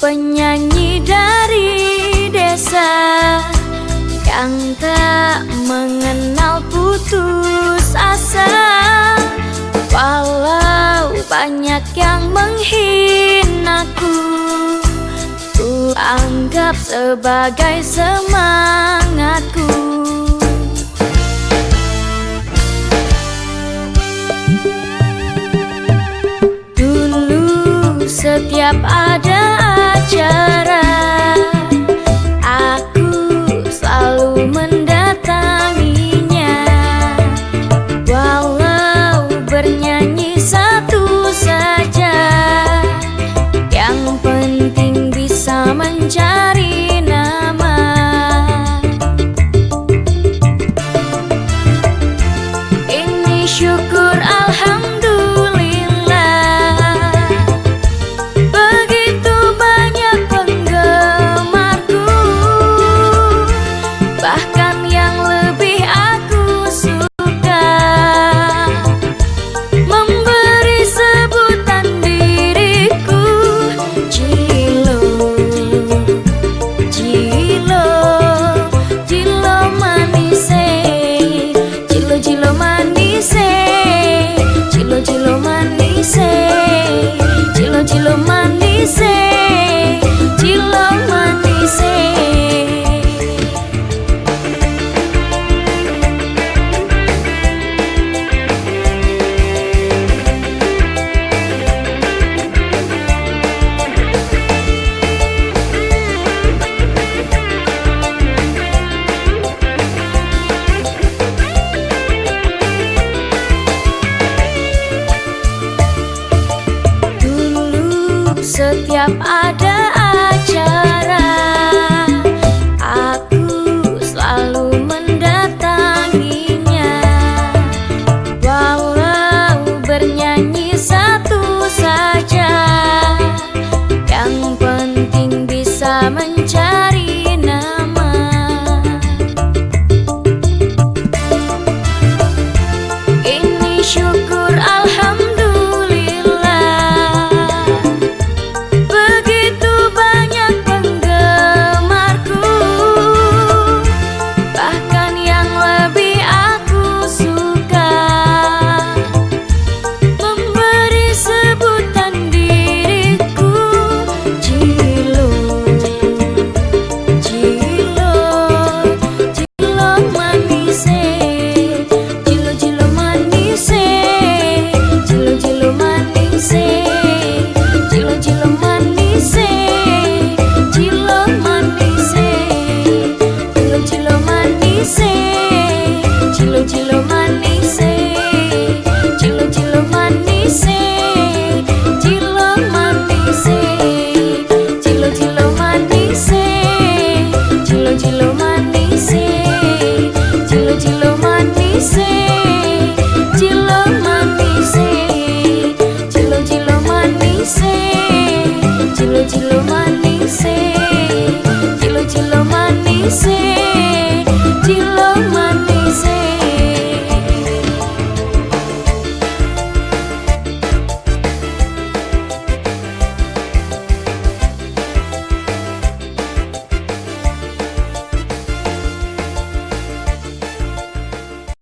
penyanyi dari desa Yang tak mengenal putus asa. Walau banyak yang menghinaku Ku anggap sebagai semangatku setiap ada setiap ada